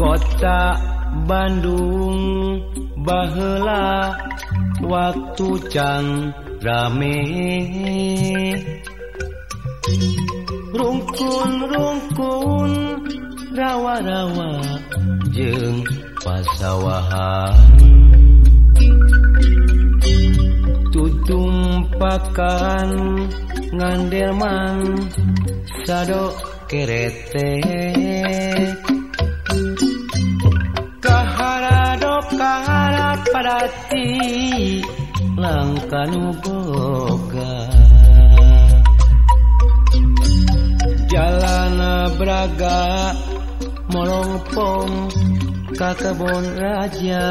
Kota Bandung Balah waktu can rame. Rungkun-rungkun rawa-rawa jeng pasawahan. Tutung pakan ngandelman sado kerete. hati langkanu boga. Jalana Braga molongpong ka kebon Raja.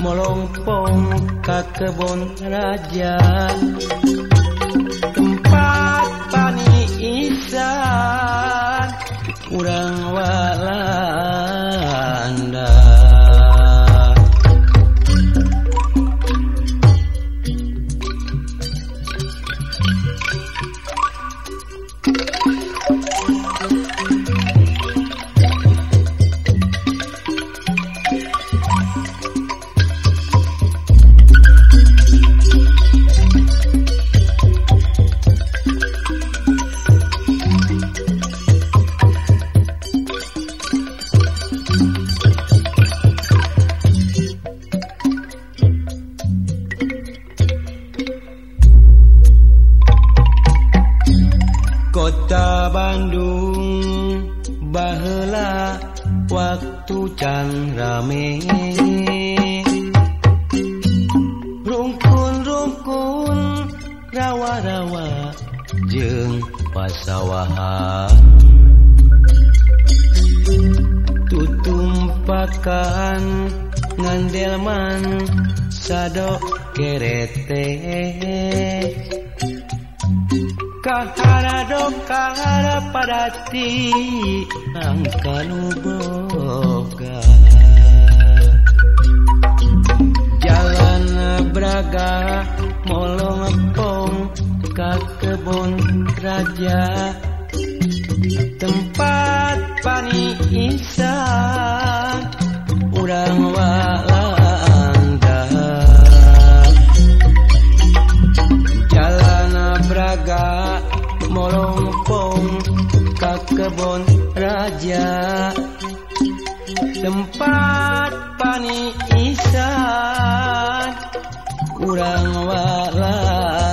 melongpong ka kebon raja. Tempat pani isan kurang walanda Bandung. Balah waktu can rame. Rungkun-rungkun rawa-rawa jeng pasawahan. Tutumpakan ngandelman sadok kerete. kahara dong kahara padati angkanu boga jalan braga molong pong ka kebun raja. Tempat kebon Raja. Tempat pani Isan kurang walau